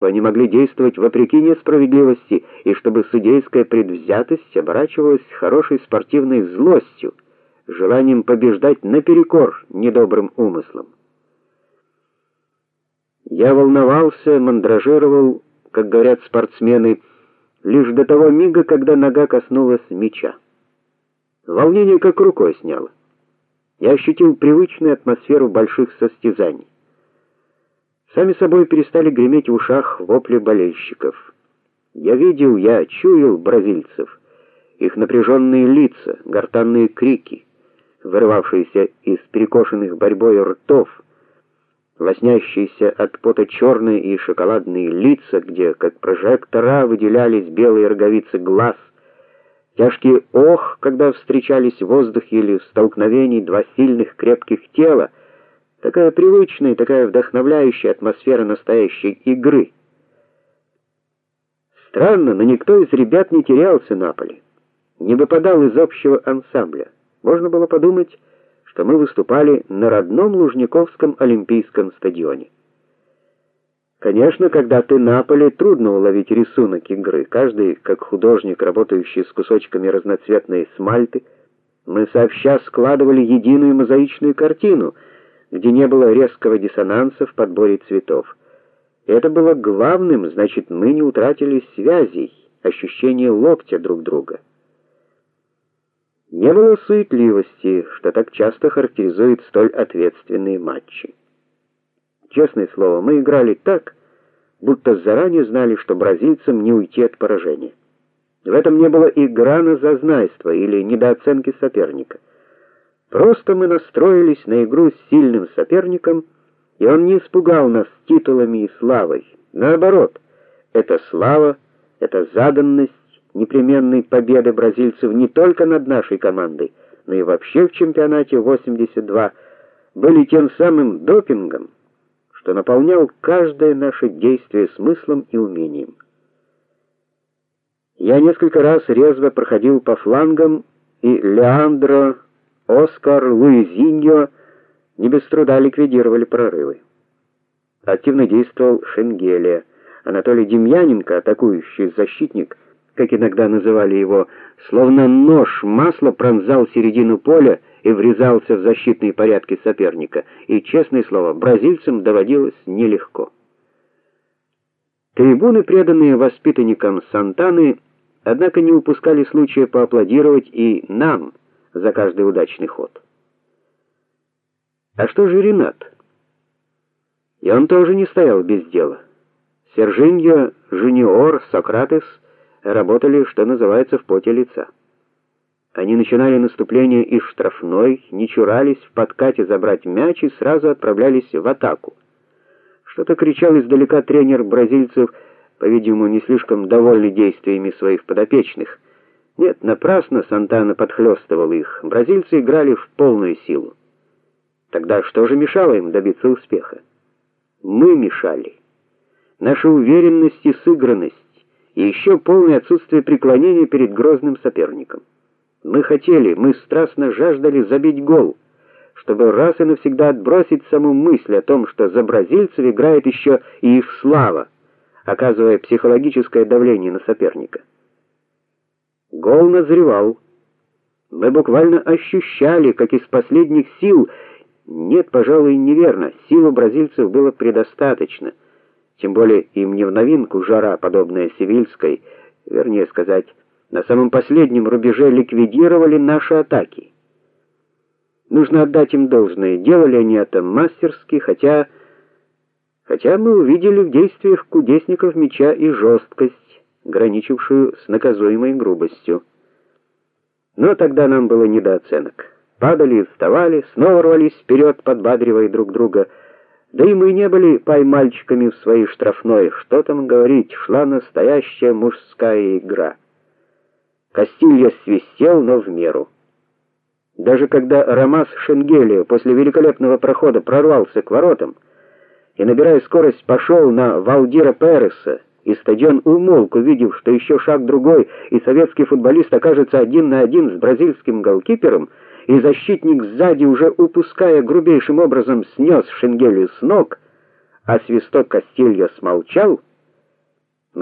Они могли действовать вопреки несправедливости, и чтобы судейская предвзятость оборачивалась хорошей спортивной злостью, желанием побеждать наперекор недобрым умыслам. Я волновался, мандражировал, как говорят спортсмены, лишь до того мига, когда нога коснулась мяча. Волнение как рукой сняло. Я ощутил привычную атмосферу больших состязаний. Сами собой перестали греметь в ушах вопли болельщиков. Я видел, я чуял бразильцев, их напряженные лица, гортанные крики, вырывавшиеся из перекошенных борьбой ртов, лоснящиеся от пота черные и шоколадные лица, где как прожектора выделялись белые роговицы глаз, тяжкий ох, когда встречались в воздухе или в столкновении два сильных крепких тела, Такая привычная, такая вдохновляющая атмосфера настоящей игры. Странно, но никто из ребят не терялся на поле, не выпадал из общего ансамбля. Можно было подумать, что мы выступали на родном Лужниковском олимпийском стадионе. Конечно, когда ты на поле, трудно уловить рисунок игры. Каждый, как художник, работающий с кусочками разноцветной смальты, мы сообща складывали единую мозаичную картину — где не было резкого диссонанса в подборе цветов. Это было главным, значит, мы не утратили связей, ощущения локтя друг друга. Не было суетливости, что так часто характеризует столь ответственные матчи. Честное слово, мы играли так, будто заранее знали, что бразильцам не уйти от поражения. В этом не было игра на зазнайство или недооценки соперника. Просто мы настроились на игру с сильным соперником, и он не испугал нас титулами и славой. Наоборот, эта слава, эта заданность непременной победы бразильцев не только над нашей командой, но и вообще в чемпионате 82 были тем самым допингом, что наполнял каждое наше действие смыслом и умением. Я несколько раз резво проходил по флангам, и Леандро Оскар, Луизиньо не без труда ликвидировали прорывы. Активно действовал Шенгелия. Анатолий Демьяненко, атакующий защитник, как иногда называли его, словно нож масла пронзал середину поля и врезался в защитные порядки соперника, и, честное слово, бразильцам доводилось нелегко. Трибуны, преданные воспитанникам Сантаны, однако не упускали случая поаплодировать и нам – за каждый удачный ход. А что же Ренат? И он тоже не стоял без дела. Сержиньо, Жуниор, Сократес работали, что называется, в поте лица. Они начинали наступление из штрафной, не чурались в подкате забрать мяч и сразу отправлялись в атаку. Что-то кричал издалека тренер бразильцев, по-видимому, не слишком довольный действиями своих подопечных. Нет, напрасно Сантана подхлёстывал их. Бразильцы играли в полную силу. Тогда что же мешало им добиться успеха? Мы мешали. Наша уверенность и сыгранность, и еще полное отсутствие преклонения перед грозным соперником. Мы хотели, мы страстно жаждали забить гол, чтобы раз и навсегда отбросить саму мысль о том, что за бразильцев играет еще и их слава, оказывая психологическое давление на соперника. Гол назревал. Мы буквально ощущали, как из последних сил, нет, пожалуй, неверно, сил у бразильцев было предостаточно. Тем более им не в новинку жара, подобная севильской, вернее сказать, на самом последнем рубеже ликвидировали наши атаки. Нужно отдать им должное, делали они это мастерски, хотя хотя мы увидели в действиях кудесников меча и жесткость, граничившую с наказуемой грубостью. Но тогда нам было не до оценок. Падали вставали, снова рвались вперед, подбадривая друг друга. Да и мы не были поймальчиками в своей штрафной. Что там говорить, шла настоящая мужская игра. Кастилья свистел, но в меру. Даже когда Ромас Шенгелио после великолепного прохода прорвался к воротам и набирая скорость пошел на Валдира Переса, и стадион умолк, увидев, что еще шаг другой, и советский футболист окажется один на один с бразильским голкипером, и защитник сзади уже упуская грубейшим образом снес Шенгелию с ног, а свисток Кастильо смолчал.